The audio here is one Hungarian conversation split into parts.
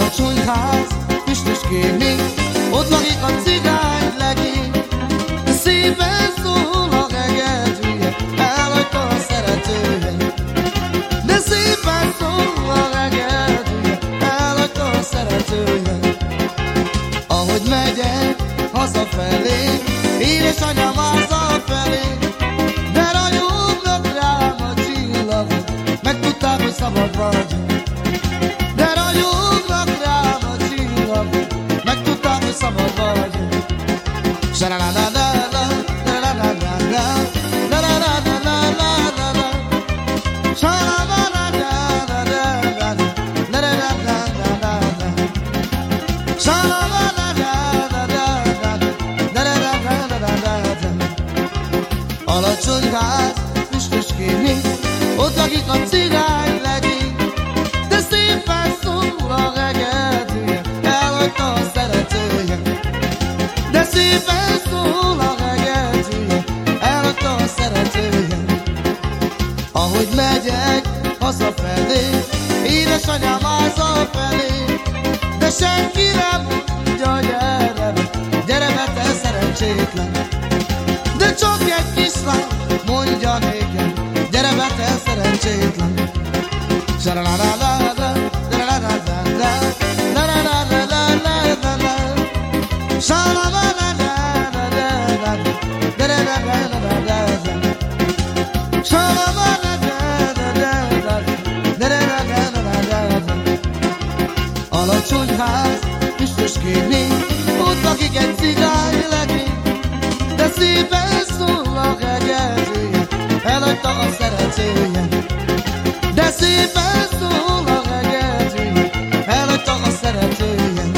Alacsony ház, füstös kémény, ott lakik a cigány legény. Szépen szól a reggeltűje, elhagyta a szeretője. De szépen szól a reggeltűje, elhagyta a szeretője. Ahogy megyek hazafelé, édesanyám háza felé, Alacsony ház, füstös kémény, ott lakik de szépen szól a reggedője, elhagyta a szeretője. De szépen hazafelé, édesanyám háza felé, de senki nem mondja, gyere gyere be, te szerencsétlen. De csak egy kislány mondja nékem, gyere be, te szerencsétlen. Saralala, egy cigány legény, de szépen szól a reggelzője, elhagyta a szeretője. De szépen szól a reggelzője, elhagyta a szeretője.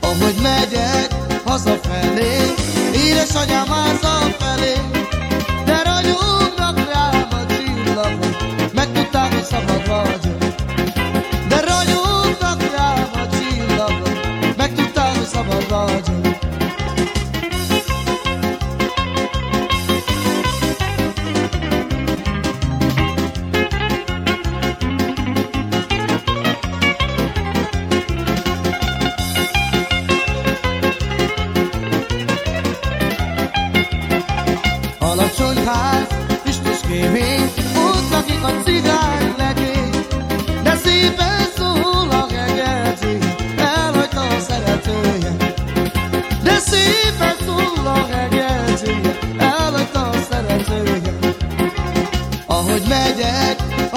Ahogy megyek hazafelé, God.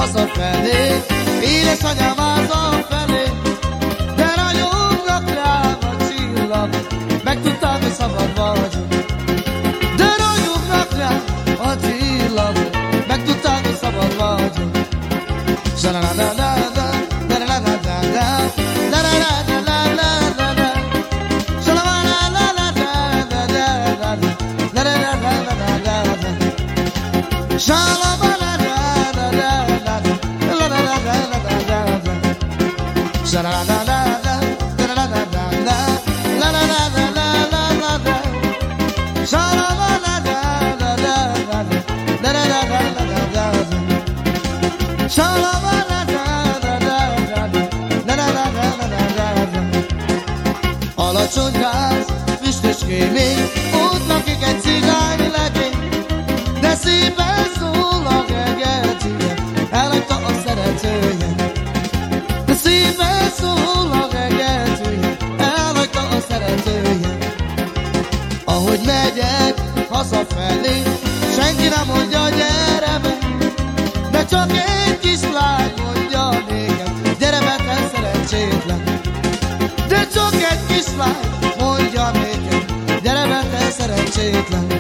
Hazafelé, édesanyám háza schon das, wisst ihr, ich gehe mit hazafelé, senki nem mondja, gyere be, de csak egy kislány mondja nékem, gyere be, te szerencsétlen. De csak egy kislány mondja nékem, gyere be, te szerencsétlen.